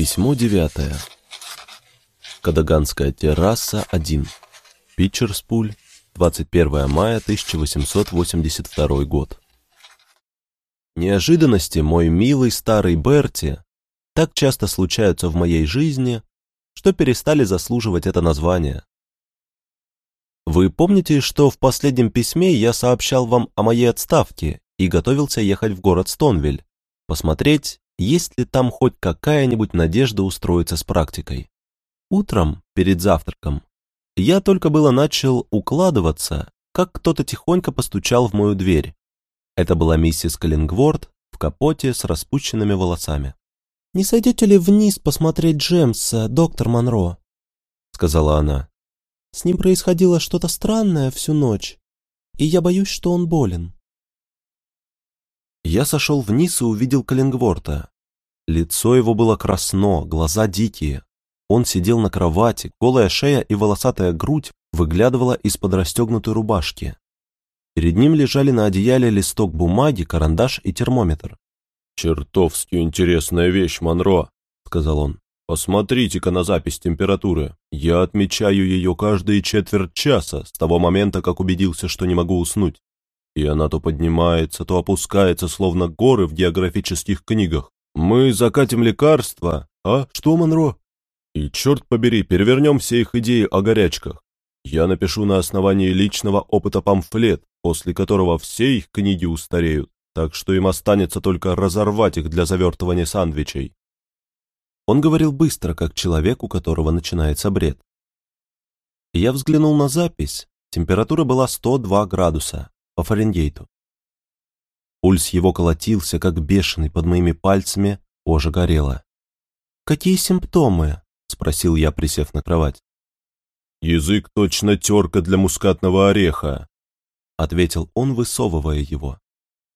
Письмо девятое. Кадаганская терраса, 1. Питчерспуль, 21 мая 1882 год. Неожиданности, мой милый старый Берти, так часто случаются в моей жизни, что перестали заслуживать это название. Вы помните, что в последнем письме я сообщал вам о моей отставке и готовился ехать в город Стонвиль, посмотреть, есть ли там хоть какая-нибудь надежда устроиться с практикой. Утром, перед завтраком, я только было начал укладываться, как кто-то тихонько постучал в мою дверь. Это была миссис Каллингворд в капоте с распущенными волосами. «Не сойдете ли вниз посмотреть Джемса, доктор Монро?» — сказала она. «С ним происходило что-то странное всю ночь, и я боюсь, что он болен». Я сошел вниз и увидел Каллингворта. Лицо его было красно, глаза дикие. Он сидел на кровати, голая шея и волосатая грудь выглядывала из-под расстегнутой рубашки. Перед ним лежали на одеяле листок бумаги, карандаш и термометр. «Чертовски интересная вещь, Монро», — сказал он. «Посмотрите-ка на запись температуры. Я отмечаю ее каждые четверть часа с того момента, как убедился, что не могу уснуть. И она то поднимается, то опускается, словно горы в географических книгах. Мы закатим лекарства, а? Что, Монро? И, черт побери, перевернем все их идеи о горячках. Я напишу на основании личного опыта памфлет, после которого все их книги устареют, так что им останется только разорвать их для завертывания сандвичей. Он говорил быстро, как человек, у которого начинается бред. Я взглянул на запись. Температура была 102 градуса по Фаренгейту. Пульс его колотился, как бешеный под моими пальцами, кожа горела. «Какие симптомы?» — спросил я, присев на кровать. «Язык точно терка для мускатного ореха», — ответил он, высовывая его.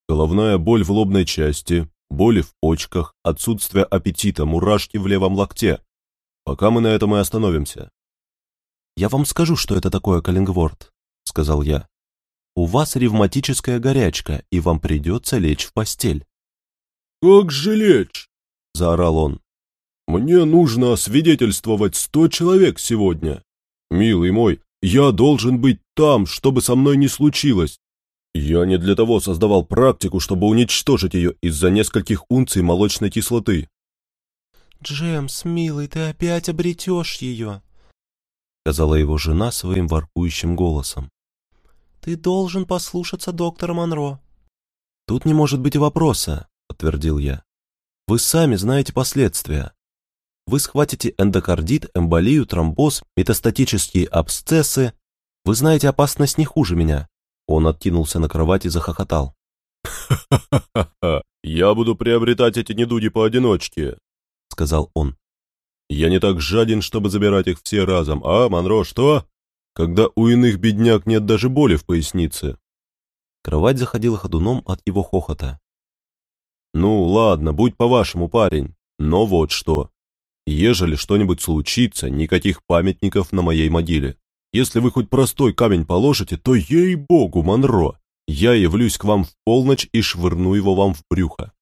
«Головная боль в лобной части, боли в почках, отсутствие аппетита, мурашки в левом локте. Пока мы на этом и остановимся». «Я вам скажу, что это такое, Каллингворд», — сказал я у вас ревматическая горячка, и вам придется лечь в постель». «Как же лечь?» — заорал он. «Мне нужно освидетельствовать сто человек сегодня. Милый мой, я должен быть там, чтобы со мной не случилось. Я не для того создавал практику, чтобы уничтожить ее из-за нескольких унций молочной кислоты». «Джемс, милый, ты опять обретешь ее», — сказала его жена своим воркующим голосом. Ты должен послушаться доктора Монро. Тут не может быть вопроса, подтвердил я. Вы сами знаете последствия. Вы схватите эндокардит, эмболию, тромбоз, метастатические абсцессы. Вы знаете опасность не хуже меня. Он откинулся на кровать и захохотал. «Ха-ха-ха! Я буду приобретать эти недуги поодиночке», — сказал он. «Я не так жаден, чтобы забирать их все разом. А, Монро, что?» Когда у иных бедняк нет даже боли в пояснице. Кровать заходила ходуном от его хохота. «Ну, ладно, будь по-вашему, парень, но вот что. Ежели что-нибудь случится, никаких памятников на моей могиле. Если вы хоть простой камень положите, то, ей-богу, Монро, я явлюсь к вам в полночь и швырну его вам в брюхо».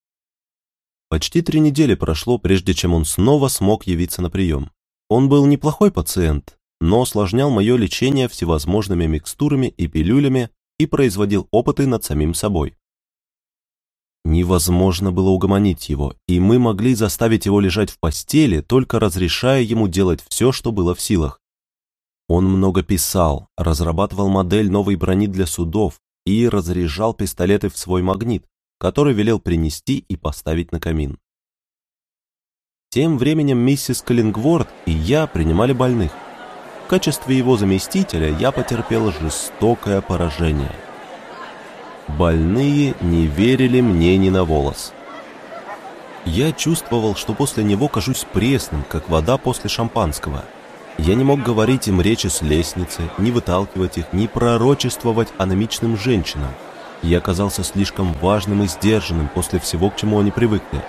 Почти три недели прошло, прежде чем он снова смог явиться на прием. Он был неплохой пациент, но осложнял мое лечение всевозможными микстурами и пилюлями и производил опыты над самим собой. Невозможно было угомонить его, и мы могли заставить его лежать в постели, только разрешая ему делать все, что было в силах. Он много писал, разрабатывал модель новой брони для судов и разряжал пистолеты в свой магнит, который велел принести и поставить на камин. Тем временем миссис Каллингворд и я принимали больных качестве его заместителя я потерпел жестокое поражение. Больные не верили мне ни на волос. Я чувствовал, что после него кажусь пресным, как вода после шампанского. Я не мог говорить им речи с лестницы, не выталкивать их, не пророчествовать аномичным женщинам. Я казался слишком важным и сдержанным после всего, к чему они привыкли.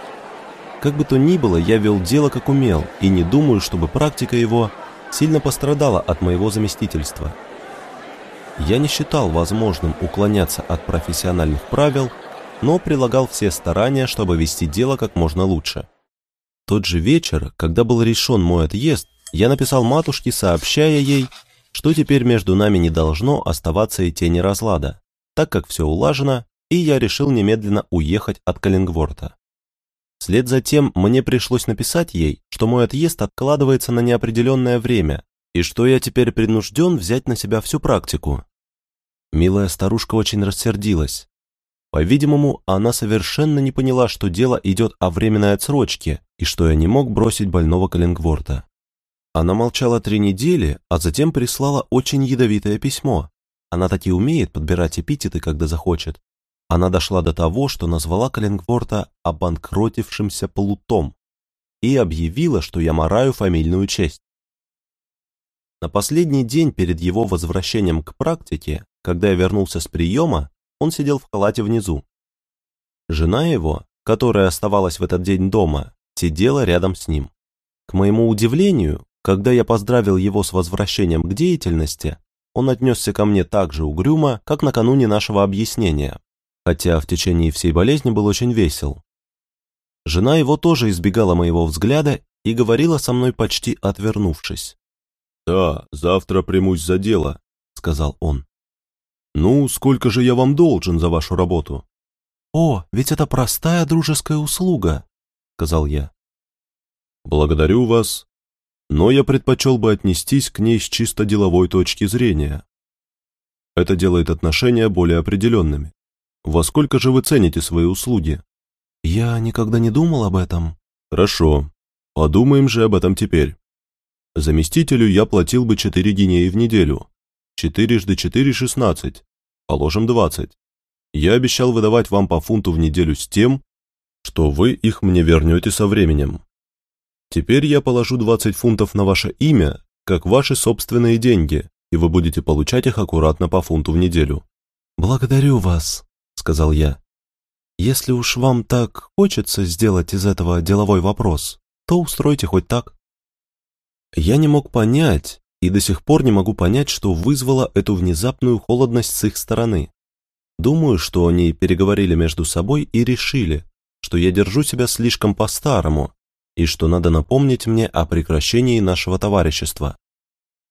Как бы то ни было, я вел дело как умел, и не думаю, чтобы практика его сильно пострадала от моего заместительства. Я не считал возможным уклоняться от профессиональных правил, но прилагал все старания, чтобы вести дело как можно лучше. тот же вечер, когда был решен мой отъезд, я написал матушке, сообщая ей, что теперь между нами не должно оставаться и тени разлада, так как все улажено, и я решил немедленно уехать от Каллингворта. Вслед за тем мне пришлось написать ей, что мой отъезд откладывается на неопределенное время, и что я теперь принужден взять на себя всю практику. Милая старушка очень рассердилась. По-видимому, она совершенно не поняла, что дело идет о временной отсрочке и что я не мог бросить больного Каллингворта. Она молчала три недели, а затем прислала очень ядовитое письмо. Она таки умеет подбирать эпитеты, когда захочет. Она дошла до того, что назвала Каллингворта обанкротившимся плутом и объявила, что я мораю фамильную честь. На последний день перед его возвращением к практике, когда я вернулся с приема, он сидел в халате внизу. Жена его, которая оставалась в этот день дома, сидела рядом с ним. К моему удивлению, когда я поздравил его с возвращением к деятельности, он отнесся ко мне так же угрюмо, как накануне нашего объяснения, хотя в течение всей болезни был очень весел. Жена его тоже избегала моего взгляда и говорила со мной почти отвернувшись. «Да, завтра примусь за дело», — сказал он. «Ну, сколько же я вам должен за вашу работу?» «О, ведь это простая дружеская услуга», — сказал я. «Благодарю вас, но я предпочел бы отнестись к ней с чисто деловой точки зрения. Это делает отношения более определенными. Во сколько же вы цените свои услуги?» «Я никогда не думал об этом». «Хорошо. Подумаем же об этом теперь. Заместителю я платил бы 4 гинеи в неделю, Четырежды четыре — шестнадцать. Положим, двадцать. Я обещал выдавать вам по фунту в неделю с тем, что вы их мне вернете со временем. Теперь я положу двадцать фунтов на ваше имя, как ваши собственные деньги, и вы будете получать их аккуратно по фунту в неделю. «Благодарю вас», — сказал я. «Если уж вам так хочется сделать из этого деловой вопрос, то устройте хоть так». Я не мог понять, и до сих пор не могу понять, что вызвало эту внезапную холодность с их стороны. Думаю, что они переговорили между собой и решили, что я держу себя слишком по-старому и что надо напомнить мне о прекращении нашего товарищества.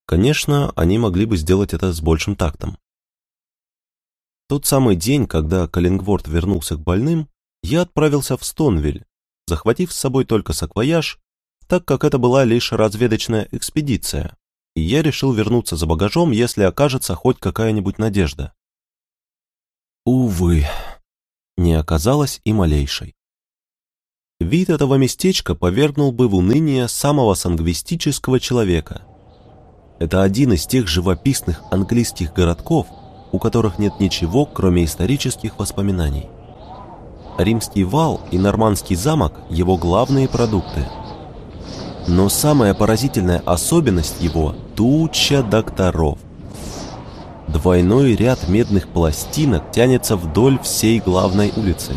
Конечно, они могли бы сделать это с большим тактом. Тот самый день, когда Каллингворд вернулся к больным, я отправился в Стонвиль, захватив с собой только саквояж, так как это была лишь разведочная экспедиция и я решил вернуться за багажом, если окажется хоть какая-нибудь надежда. Увы, не оказалось и малейшей. Вид этого местечка повергнул бы в уныние самого сангвистического человека. Это один из тех живописных английских городков, у которых нет ничего, кроме исторических воспоминаний. Римский вал и нормандский замок – его главные продукты – но самая поразительная особенность его – туча докторов. Двойной ряд медных пластинок тянется вдоль всей главной улицы.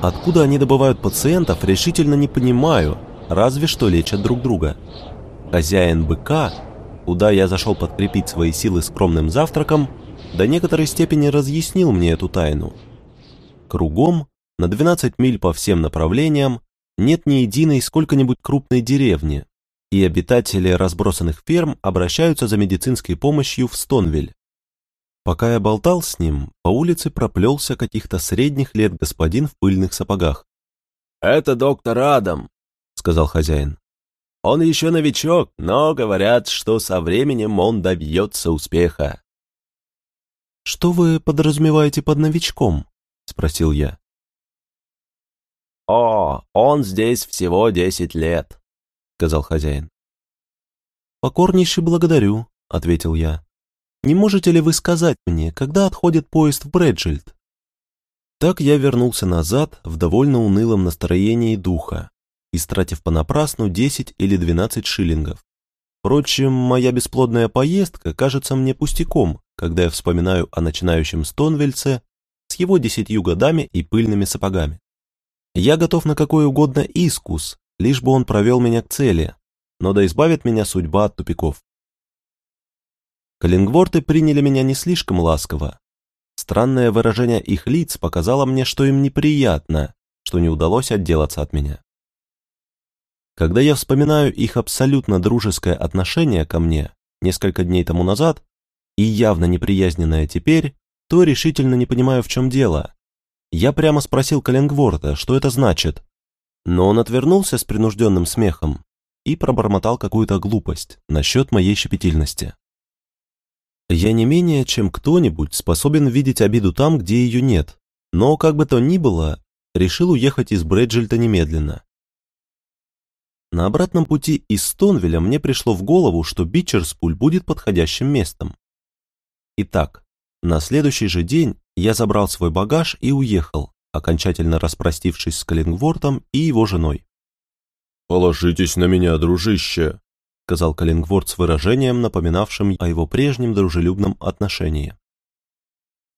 Откуда они добывают пациентов, решительно не понимаю, разве что лечат друг друга. Хозяин быка, куда я зашел подкрепить свои силы скромным завтраком, до некоторой степени разъяснил мне эту тайну. Кругом, на 12 миль по всем направлениям, нет ни единой сколько-нибудь крупной деревни, и обитатели разбросанных ферм обращаются за медицинской помощью в Стонвиль. Пока я болтал с ним, по улице проплелся каких-то средних лет господин в пыльных сапогах. «Это доктор Адам», — сказал хозяин. «Он еще новичок, но говорят, что со временем он добьется успеха». «Что вы подразумеваете под новичком?» — спросил я. «О, он здесь всего десять лет», — сказал хозяин. «Покорнейше благодарю», — ответил я. «Не можете ли вы сказать мне, когда отходит поезд в Брэджильд?» Так я вернулся назад в довольно унылом настроении духа, истратив понапрасну 10 или 12 шиллингов. Впрочем, моя бесплодная поездка кажется мне пустяком, когда я вспоминаю о начинающем Стонвельце с его десятью годами и пыльными сапогами. Я готов на какой угодно искус, лишь бы он провел меня к цели, но да избавит меня судьба от тупиков. Каллингворты приняли меня не слишком ласково. Странное выражение их лиц показало мне, что им неприятно, что не удалось отделаться от меня. Когда я вспоминаю их абсолютно дружеское отношение ко мне несколько дней тому назад и явно неприязненное теперь, то решительно не понимаю, в чем дело. Я прямо спросил Каллингворта, что это значит, но он отвернулся с принужденным смехом и пробормотал какую-то глупость насчет моей щепетильности. Я не менее, чем кто-нибудь, способен видеть обиду там, где ее нет, но, как бы то ни было, решил уехать из Брэджельта немедленно. На обратном пути из Стонвеля мне пришло в голову, что Бичерспуль будет подходящим местом. Итак, на следующий же день я забрал свой багаж и уехал, окончательно распростившись с Каллингвортом и его женой. «Положитесь на меня, дружище», — сказал Каллингворт с выражением, напоминавшим о его прежнем дружелюбном отношении.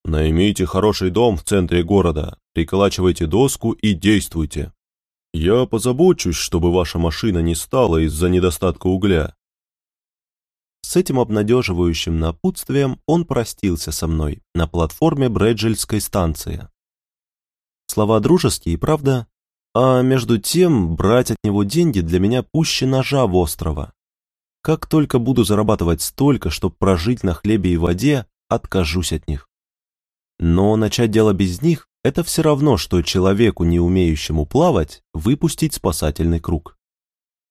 «Наймите хороший дом в центре города, приколачивайте доску и действуйте. Я позабочусь, чтобы ваша машина не стала из-за недостатка угля». С этим обнадеживающим напутствием он простился со мной на платформе Брэджельской станции. Слова дружеские, правда? А между тем, брать от него деньги для меня пуще ножа в острова. Как только буду зарабатывать столько, чтобы прожить на хлебе и воде, откажусь от них. Но начать дело без них – это все равно, что человеку, не умеющему плавать, выпустить спасательный круг.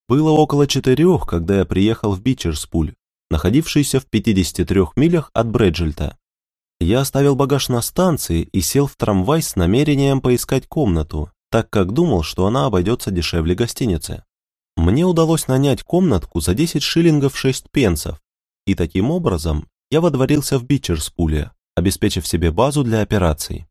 Было около четырех, когда я приехал в Бичерспуль, находившийся в 53 милях от Брэджельта. Я оставил багаж на станции и сел в трамвай с намерением поискать комнату, так как думал, что она обойдется дешевле гостиницы. Мне удалось нанять комнатку за 10 шиллингов 6 пенсов, и таким образом я водворился в Бичерспуле, обеспечив себе базу для операций.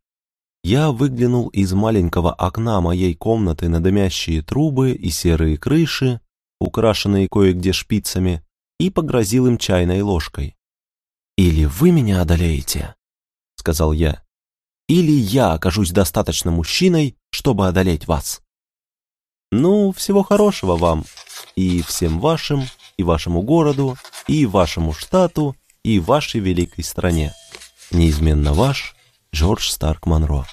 Я выглянул из маленького окна моей комнаты на дымящие трубы и серые крыши, украшенные кое-где шпицами, и погрозил им чайной ложкой. «Или вы меня одолеете», — сказал я, «или я окажусь достаточно мужчиной, чтобы одолеть вас». Ну, всего хорошего вам и всем вашим, и вашему городу, и вашему штату, и вашей великой стране. Неизменно ваш Джордж Старк Монро.